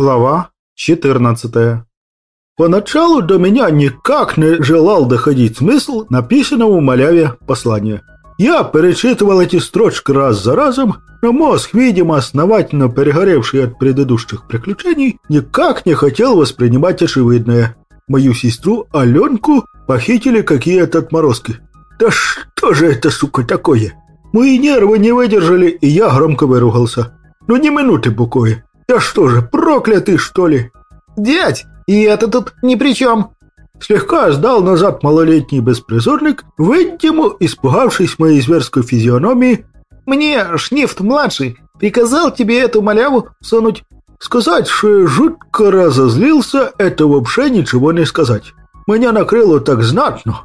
Глава 14 Поначалу до меня никак не желал доходить смысл написанного в маляве послания. Я перечитывал эти строчки раз за разом, но мозг, видимо, основательно перегоревший от предыдущих приключений, никак не хотел воспринимать очевидное. Мою сестру Аленку похитили какие-то отморозки. Да что же это, сука, такое? Мои нервы не выдержали, и я громко выругался. Ну ни минуты покоя. Я что же, проклятый, что ли? Дядь, и это тут ни при чем. Слегка сдал назад малолетний беспризорник, видимо, испугавшись моей зверской физиономии. Мне Шнифт-младший приказал тебе эту маляву сунуть. Сказать, что жутко разозлился, это вообще ничего не сказать. Меня накрыло так знатно,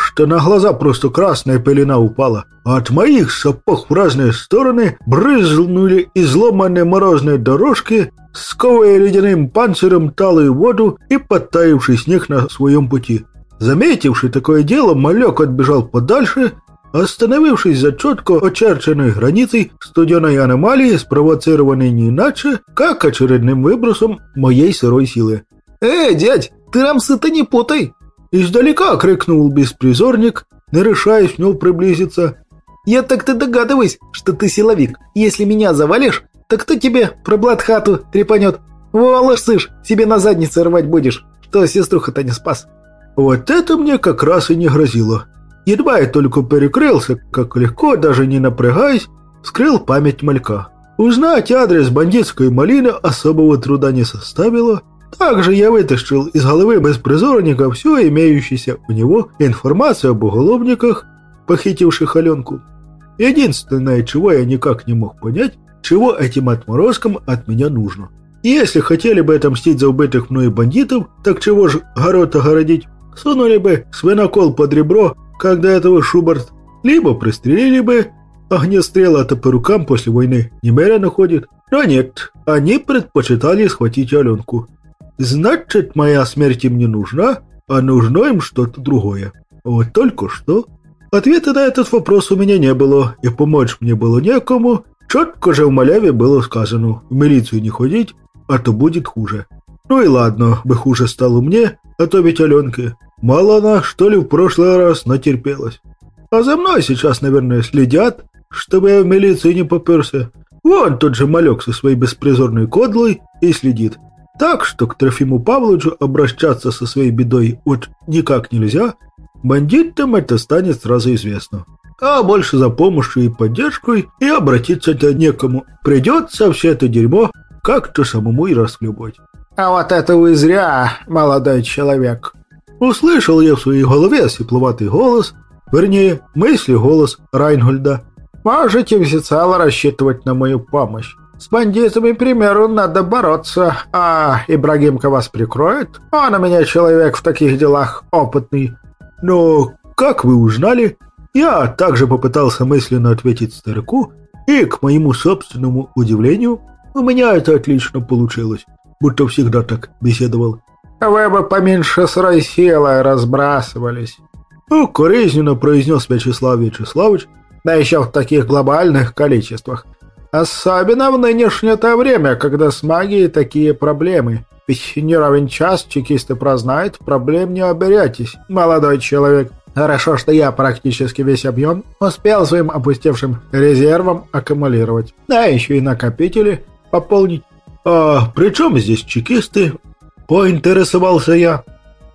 что на глаза просто красная пелена упала, а от моих сапог в разные стороны брызнули изломанные морозные дорожки, сковывая ледяным панцирем талую воду и подтаивший снег на своем пути. Заметивший такое дело, малек отбежал подальше, остановившись за четко очерченной границей студеной аномалии, спровоцированной не иначе, как очередным выбросом моей сырой силы. «Эй, дядь, ты рамсы-то не путай!» Издалека крикнул беспризорник, не решаясь него приблизиться. «Я так-то догадываюсь, что ты силовик. Если меня завалишь, так кто тебе про блатхату трепанет? Волос, сышь, себе на заднице рвать будешь, что сеструха-то не спас». Вот это мне как раз и не грозило. Едва я только перекрылся, как легко, даже не напрягаясь, скрыл память малька. Узнать адрес бандитской малины особого труда не составило, также я вытащил из головы беспризорника всю имеющуюся у него информацию об уголовниках, похитивших Аленку. Единственное, чего я никак не мог понять, чего этим отморозкам от меня нужно. И если хотели бы отомстить за убитых мной бандитов, так чего же город огородить? Сунули бы свинокол под ребро, когда этого Шубарт, либо пристрелили бы, огнестрела-то по рукам после войны немерено ходит. Но нет, они предпочитали схватить Аленку. Значит, моя смерть им не нужна, а нужно им что-то другое. Вот только что. Ответа на этот вопрос у меня не было, и помочь мне было некому. Четко же в маляве было сказано, в милицию не ходить, а то будет хуже. Ну и ладно, бы хуже стало мне, а то ведь Аленке. Мало она, что ли, в прошлый раз натерпелась. А за мной сейчас, наверное, следят, чтобы я в милицию не поперся. Вон тот же малек со своей беспризорной кодлой и следит. Так что к Трофиму Павловичу обращаться со своей бедой вот никак нельзя, бандитам это станет сразу известно. А больше за помощью и поддержкой и обратиться-то некому. Придется все это дерьмо как-то самому и расхлебать. «А вот это вы зря, молодой человек!» Услышал я в своей голове сипловатый голос, вернее, мысли голос Райнгольда. «Можете всецело рассчитывать на мою помощь. С бандитами, к примеру, надо бороться, а Ибрагимка вас прикроет? Он у меня человек в таких делах опытный. Но как вы узнали? Я также попытался мысленно ответить старику, и, к моему собственному удивлению, у меня это отлично получилось, будто всегда так беседовал. «Вы бы поменьше с силой разбрасывались», укоризненно произнес Вячеслав Вячеславович, да еще в таких глобальных количествах. Особенно в нынешнее-то время, когда с магией такие проблемы. Ведь не равен час чекисты прознают, проблем не оберетесь, молодой человек. Хорошо, что я практически весь объем успел своим опустевшим резервом аккумулировать. Да еще и накопители пополнить. «А при чем здесь чекисты?» – поинтересовался я.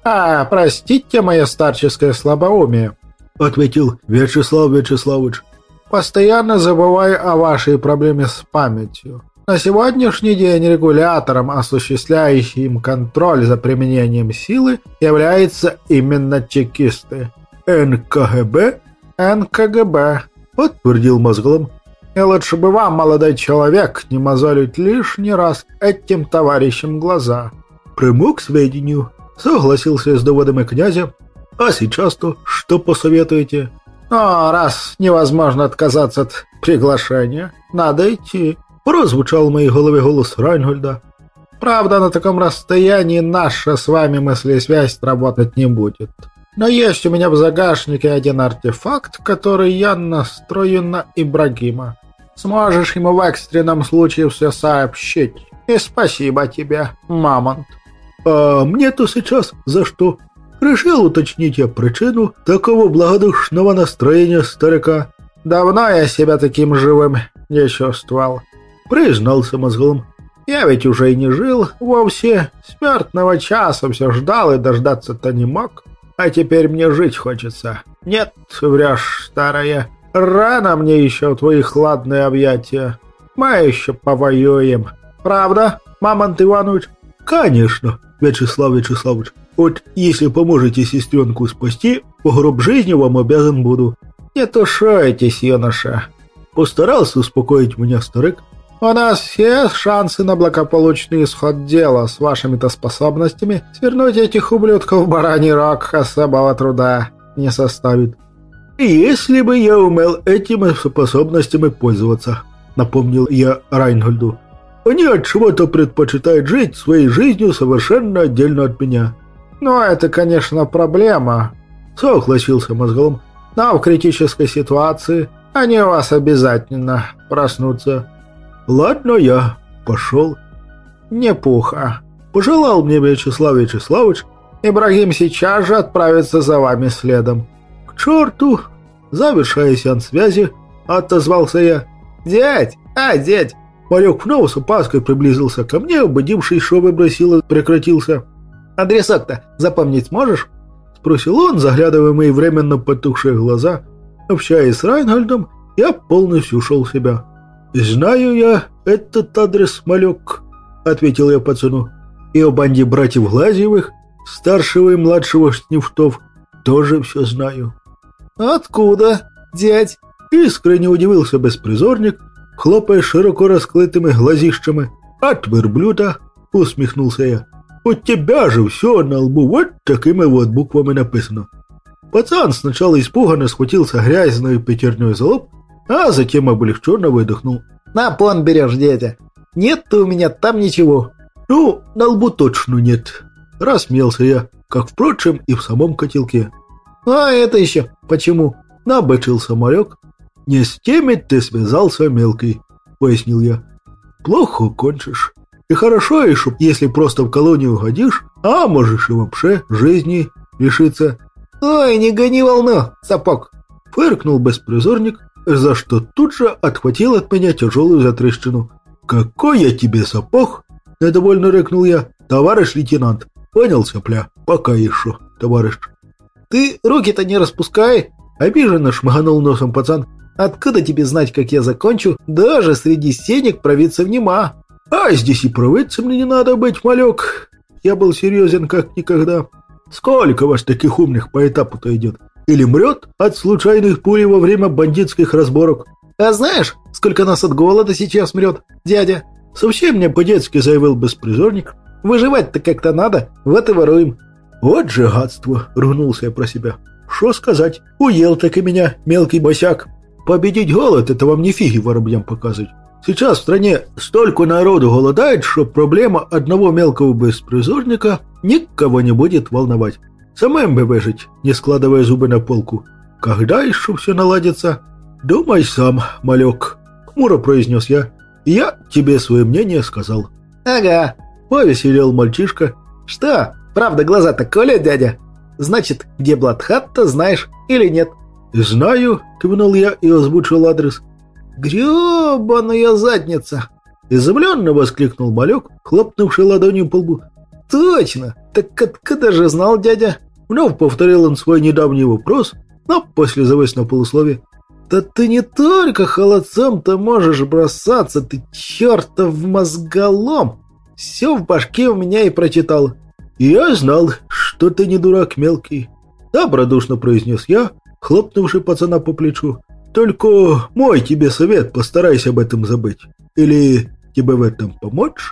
«А, простите мое старческое слабоумие», – ответил Вячеслав Вячеславович постоянно забываю о вашей проблеме с памятью. На сегодняшний день регулятором, осуществляющим контроль за применением силы, являются именно чекисты. НКГБ? НКГБ, подтвердил мозглом. И лучше бы вам, молодой человек, не мозолить лишний раз этим товарищам глаза. Приму к сведению, согласился с доводами князя. А сейчас-то что посоветуете? «Но раз невозможно отказаться от приглашения, надо идти», — прозвучал в моей голове голос Райнгольда. «Правда, на таком расстоянии наша с вами мыслесвязь работать не будет. Но есть у меня в загашнике один артефакт, который я настрою на Ибрагима. Сможешь ему в экстренном случае все сообщить. И спасибо тебе, мамонт. А мне-то сейчас за что? Решил уточнить я причину такого благодушного настроения старика. Давно я себя таким живым не чувствовал. Признался мозгом. Я ведь уже и не жил вовсе. Смертного часа все ждал и дождаться-то не мог. А теперь мне жить хочется. Нет, врешь, старая. Рано мне еще твои хладные объятия. Мы еще повоюем. Правда, Мамонт Иванович? Конечно, Вячеслав Вячеславович. Вот если поможете сестренку спасти, по гроб жизни вам обязан буду. Не тушайтесь, юноша. Постарался успокоить меня старик. У нас все шансы на благополучный исход дела. С вашими-то способностями свернуть этих ублюдков в бараний рог особого труда не составит. «Если бы я умел этими способностями пользоваться», — напомнил я Райнгольду. «Они от чего-то предпочитают жить своей жизнью совершенно отдельно от меня». «Ну, это, конечно, проблема», — согласился мозгом. «Но в критической ситуации они у вас обязательно проснутся». «Ладно, я пошел». «Не пуха», — пожелал мне Вячеслав Вячеславович. «Ибрагим сейчас же отправится за вами следом». «К черту!» Завершая сеанс связи, отозвался я. «Дядь! А, дядь!» Малек вновь с опаской приблизился ко мне, убедившись, что выбросило прекратился. «Адресок-то запомнить можешь?» Спросил он, заглядывая в мои временно потухшие глаза. Общаясь с Райнгольдом, я полностью ушел в себя. «Знаю я этот адрес, малек», — ответил я пацану. «И о банде братьев Глазьевых, старшего и младшего Снифтов, тоже все знаю». «Откуда, дядь?» Искренне удивился беспризорник, хлопая широко раскрытыми глазищами. «От верблюда!» — усмехнулся я. «У тебя же все на лбу вот такими вот буквами написано». Пацан сначала испуганно схватился грязной пятерней за лоб, а затем облегченно выдохнул. «На пон берешь, дядя. Нет у меня там ничего». «Ну, на лбу точно нет». Рассмеялся я, как, впрочем, и в самом котелке. «А это еще почему?» — набычился малек. «Не с теми ты связался, мелкий», — пояснил я. «Плохо кончишь. И хорошо еще, если просто в колонию угодишь, а можешь и вообще жизни лишиться». «Ой, не гони волну, сапог!» — фыркнул беспризорник, за что тут же отхватил от меня тяжелую затрещину. «Какой я тебе сапог?» — недовольно рыкнул я. «Товарищ лейтенант, понял, сопля? Пока еще, товарищ». «Ты руки-то не распускай!» Обиженно шмыганул носом пацан. «Откуда тебе знать, как я закончу? Даже среди сенек провидца нема!» «А здесь и провидца мне не надо быть, малек!» Я был серьезен как никогда. «Сколько вас таких умных по этапу-то идет? Или мрет от случайных пулей во время бандитских разборок?» «А знаешь, сколько нас от голода сейчас мрет, дядя?» Совсем мне по-детски заявил беспризорник. «Выживать-то как-то надо, вот и воруем. «Вот же гадство!» — ругнулся я про себя. «Что сказать? Уел так и меня, мелкий босяк. Победить голод — это вам не фиги воробьям показывать. Сейчас в стране столько народу голодает, что проблема одного мелкого беспризорника никого не будет волновать. Самым бы выжить, не складывая зубы на полку. Когда еще все наладится? Думай сам, малек, — хмуро произнес я. Я тебе свое мнение сказал. Ага, повеселел мальчишка. Что, Правда, глаза-то колят, дядя? Значит, где Бладхат-то знаешь или нет?» «Знаю», — кивнул я и озвучил адрес. «Гребаная задница!» Изумленно воскликнул малек, хлопнувший ладонью по лбу. «Точно! Так откуда же знал дядя?» Вновь повторил он свой недавний вопрос, но после завыс на полусловие. «Да ты не только холодцом-то можешь бросаться, ты чертов мозголом! Все в башке у меня и прочитал. «Я знал, что ты не дурак мелкий», — добродушно произнес я, хлопнувший пацана по плечу. «Только мой тебе совет, постарайся об этом забыть. Или тебе в этом помочь?»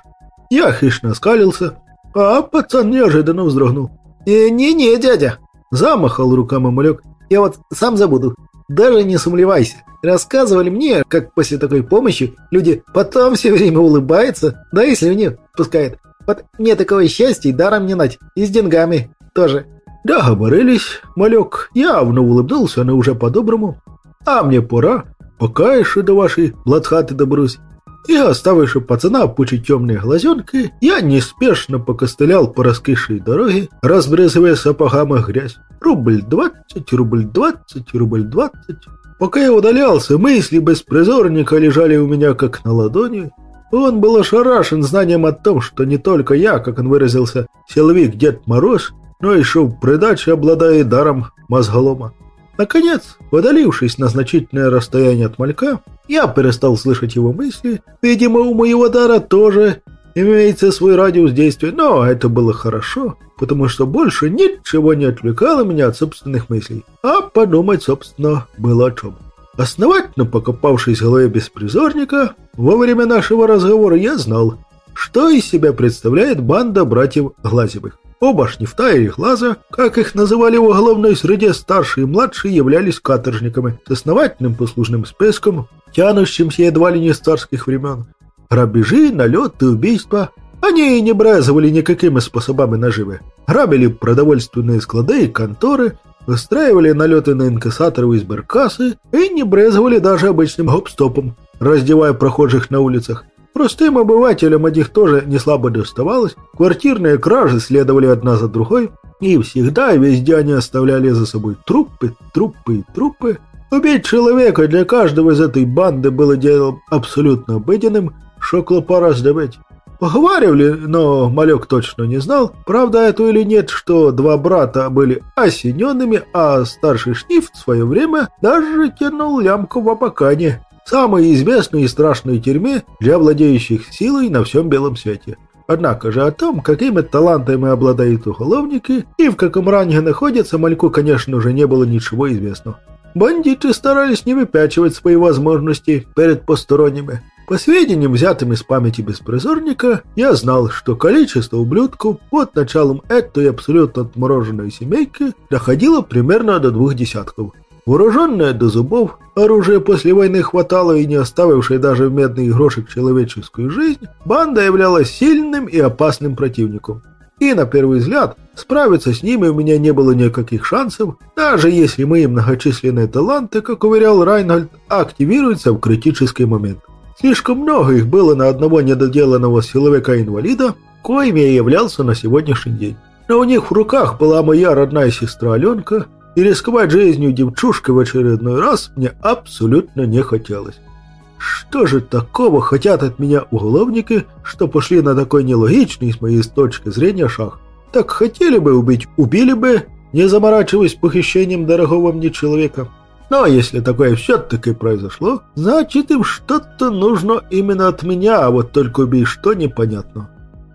Я хищно скалился, а пацан неожиданно вздрогнул. «Э, «Не-не, дядя», — замахал руками малек. «Я вот сам забуду. Даже не сомневайся. Рассказывали мне, как после такой помощи люди потом все время улыбаются, да и слюни пускают. Вот мне такого счастья даром не нать. И с деньгами тоже. Договорились, малек. Явно улыбнулся, но уже по-доброму. А мне пора. Пока еще до вашей бладхаты доберусь. и, оставивши пацана пучить темные глазенки, я неспешно покостылял по раскисшей дороге, разбрызывая сапогами грязь. Рубль двадцать, рубль двадцать, рубль двадцать. Пока я удалялся, мысли беспризорника лежали у меня как на ладони. Он был ошарашен знанием о том, что не только я, как он выразился, силовик Дед Мороз, но еще в придаче обладает даром мозголома. Наконец, удалившись на значительное расстояние от малька, я перестал слышать его мысли. Видимо, у моего дара тоже имеется свой радиус действия, но это было хорошо, потому что больше ничего не отвлекало меня от собственных мыслей, а подумать, собственно, было о чем. Основательно покопавшись в голове беспризорника, во время нашего разговора я знал, что из себя представляет банда братьев Глазевых. Оба Шнифта и Глаза, как их называли в уголовной среде старшие и младшие, являлись каторжниками с основательным послужным списком, тянущимся едва ли не с царских времен. Грабежи, налеты, убийства. Они не брезовали никакими способами наживы. Грабили продовольственные склады и конторы, устраивали налеты на инкассаторы и сберкассы и не брезовали даже обычным гоп-стопом, раздевая прохожих на улицах. Простым обывателям этих тоже не слабо доставалось. Квартирные кражи следовали одна за другой, и всегда и везде они оставляли за собой трупы, трупы трупы. Убить человека для каждого из этой банды было делом абсолютно обыденным, что пора сдавать. Поговаривали, но малек точно не знал, правда это или нет, что два брата были осененными, а старший Шниф в свое время даже тянул лямку в Абакане самой известной и страшной тюрьме для владеющих силой на всем белом свете. Однако же о том, какими талантами обладают уголовники и в каком ранге находятся, Мальку, конечно же, не было ничего известно. Бандиты старались не выпячивать свои возможности перед посторонними. По сведениям, взятым из памяти беспризорника, я знал, что количество ублюдков под началом этой абсолютно отмороженной семейки доходило примерно до двух десятков. Вооруженная до зубов, оружие после войны хватало и не оставившее даже в медный грошек человеческую жизнь, банда являлась сильным и опасным противником. И на первый взгляд справиться с ними у меня не было никаких шансов, даже если мои многочисленные таланты, как уверял Райнольд, активируются в критический момент. Слишком много их было на одного недоделанного силовика-инвалида, коим я являлся на сегодняшний день. Но у них в руках была моя родная сестра Аленка, и рисковать жизнью девчушкой в очередной раз мне абсолютно не хотелось. Что же такого хотят от меня уголовники, что пошли на такой нелогичный с моей точки зрения шаг? Так хотели бы убить, убили бы, не заморачиваясь похищением дорогого мне человека. Но если такое все-таки произошло, значит им что-то нужно именно от меня, а вот только убей что непонятно.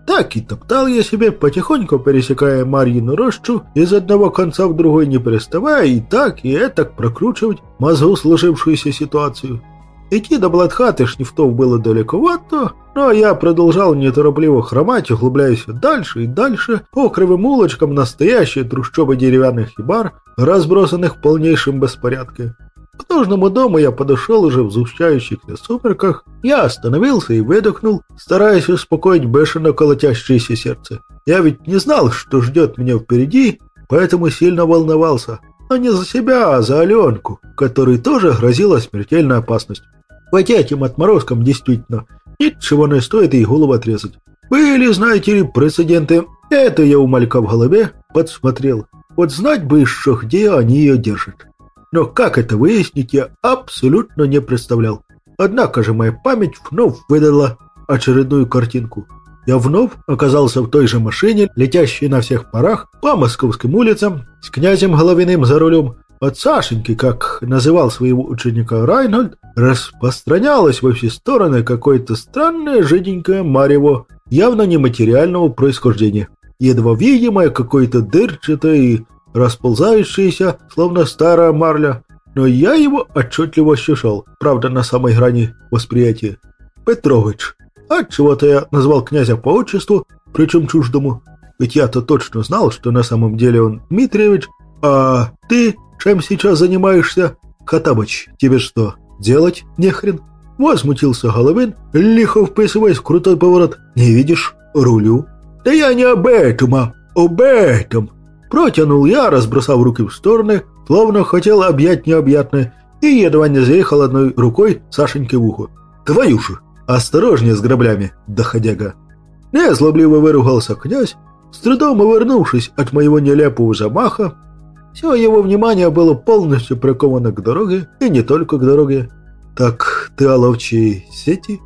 Так и топтал я себе, потихоньку пересекая Марьину рощу, из одного конца в другой не переставая, и так, и этак прокручивать мозгу сложившуюся ситуацию. Идти до Бладхаты шнифтов было далековато, но я продолжал неторопливо хромать, углубляясь дальше и дальше по кривым улочкам настоящие трущобы деревянных хибар, разбросанных в полнейшем беспорядке. К нужному дому я подошел уже в сгущающихся сумерках. Я остановился и выдохнул, стараясь успокоить бешено колотящееся сердце. Я ведь не знал, что ждет меня впереди, поэтому сильно волновался. Но не за себя, а за Аленку, которой тоже грозила смертельная опасность. Хотя этим отморозкам действительно ничего не стоит ей голову отрезать. Были, знаете ли, прецеденты. Это я у Малька в голове подсмотрел. Вот знать бы еще, где они ее держат. Но как это выяснить, я абсолютно не представлял. Однако же моя память вновь выдала очередную картинку. Я вновь оказался в той же машине, летящей на всех парах по московским улицам, с князем Головиным за рулем. От Сашеньки, как называл своего ученика Райнольд, распространялось во все стороны какое-то странное жиденькое марево, явно нематериального происхождения. Едва видимое какое-то дырчатое и расползающийся, словно старая марля, но я его отчетливо ощущал, правда, на самой грани восприятия. Петрович. Отчего-то я назвал князя по отчеству, причем чуждому. Ведь я-то точно знал, что на самом деле он Дмитриевич, а ты чем сейчас занимаешься? Хатабыч, тебе что, делать нехрен? Возмутился Головин, лихо вписываясь в крутой поворот. Не видишь? Рулю. Да я не об этом, а об этом. Протянул я, разбросав руки в стороны, словно хотел объять необъятное, и едва не заехал одной рукой Сашеньке в ухо. «Твою же!» осторожнее с граблями, доходяга. Незлобливо выругался князь, с трудом увернувшись от моего нелепого замаха. Все его внимание было полностью приковано к дороге, и не только к дороге. «Так ты о ловчей сети?»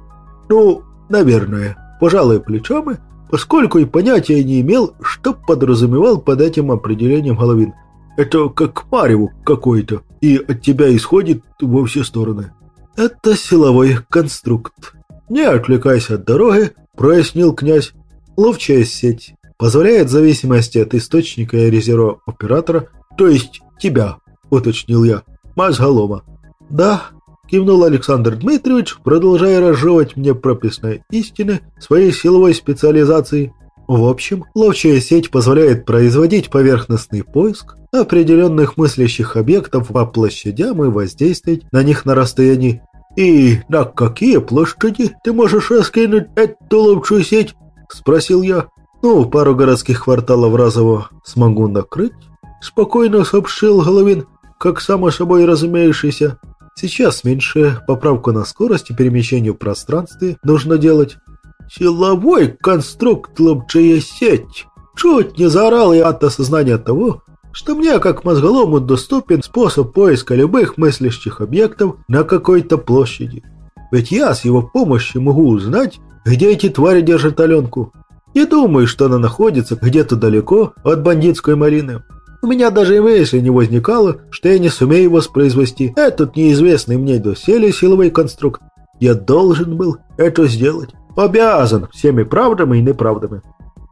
«Ну, наверное, пожалуй, плечами, поскольку и понятия не имел, что подразумевал под этим определением Головин. Это как мареву какой-то, и от тебя исходит во все стороны. Это силовой конструкт. Не отвлекайся от дороги, прояснил князь. Ловчая сеть позволяет в зависимости от источника и резерва оператора, то есть тебя, уточнил я, мозголома. Да, кивнул Александр Дмитриевич, продолжая разжевывать мне прописные истины своей силовой специализации. В общем, ловчая сеть позволяет производить поверхностный поиск определенных мыслящих объектов по площадям и воздействовать на них на расстоянии. «И на какие площади ты можешь раскинуть эту ловчую сеть?» – спросил я. «Ну, пару городских кварталов разово смогу накрыть?» – спокойно сообщил Головин, как само собой разумеющийся. «Сейчас меньше поправку на скорость и перемещение в пространстве нужно делать». «Силовой конструкт ловчая сеть!» Чуть не заорал я от осознания того, что мне, как мозголому, доступен способ поиска любых мыслящих объектов на какой-то площади. Ведь я с его помощью могу узнать, где эти твари держат Аленку. Не думаю, что она находится где-то далеко от бандитской малины. У меня даже и мысли не возникало, что я не сумею воспроизвести этот неизвестный мне доселе силовой конструкт. Я должен был это сделать. Обязан всеми правдами и неправдами.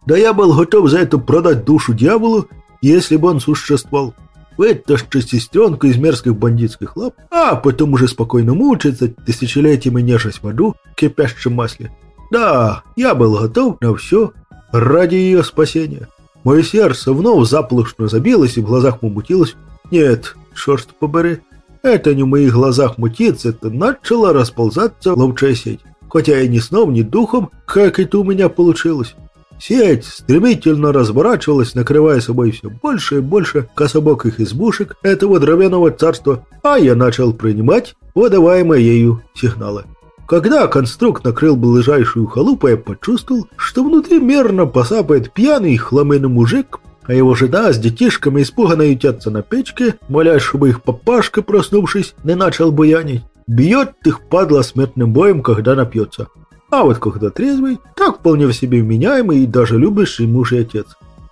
Да я был готов за это продать душу дьяволу, если бы он существовал. Вытащить сестренку из мерзких бандитских лап, а потом уже спокойно мучиться тысячелетиями нежась в аду кипящем масле. Да, я был готов на все ради ее спасения. Мое сердце вновь заполошно забилось и в глазах помутилось. Нет, черт побери, это не в моих глазах мутится, это начало расползаться ловчая сеть хотя и ни сном, ни духом, как это у меня получилось. Сеть стремительно разворачивалась, накрывая собой все больше и больше кособоких избушек этого дровяного царства, а я начал принимать выдаваемые ею сигналы. Когда конструкт накрыл ближайшую халупу, я почувствовал, что внутри мерно посапает пьяный хламенный мужик, а его жена с детишками испуганно ютятся на печке, молясь, чтобы их папашка, проснувшись, не начал буянить. Бьет их падла смертным боем, когда напьется. А вот когда трезвый, так вполне в себе вменяемый и даже любящий муж и отец.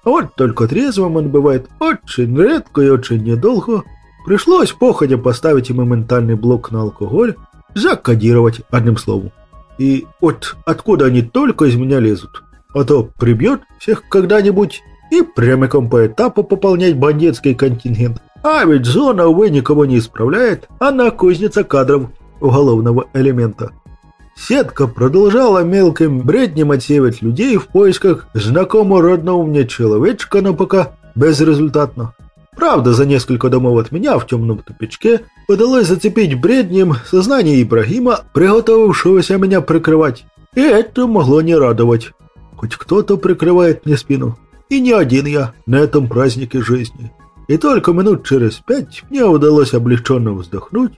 А вот только трезвым он бывает очень редко и очень недолго. Пришлось походя поставить ему ментальный блок на алкоголь, закодировать одним словом. И вот откуда они только из меня лезут. А то прибьет всех когда-нибудь и прямиком по этапу пополнять бандитский контингент. А ведь зона, увы, никого не исправляет, она кузница кадров уголовного элемента. Сетка продолжала мелким бреднем отсеивать людей в поисках знакомого родного мне человечка, но пока безрезультатно. Правда, за несколько домов от меня в темном тупичке удалось зацепить бреднем сознание Ибрагима, приготовившегося меня прикрывать. И это могло не радовать. Хоть кто-то прикрывает мне спину. И не один я на этом празднике жизни. И только минут через пять мне удалось облегченно вздохнуть.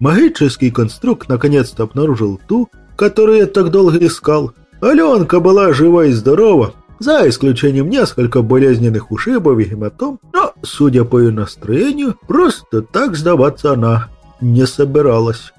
Магический конструкт наконец-то обнаружил ту, которую я так долго искал. Аленка была жива и здорова, за исключением несколько болезненных ушибов и гематом, но, судя по ее настроению, просто так сдаваться она не собиралась.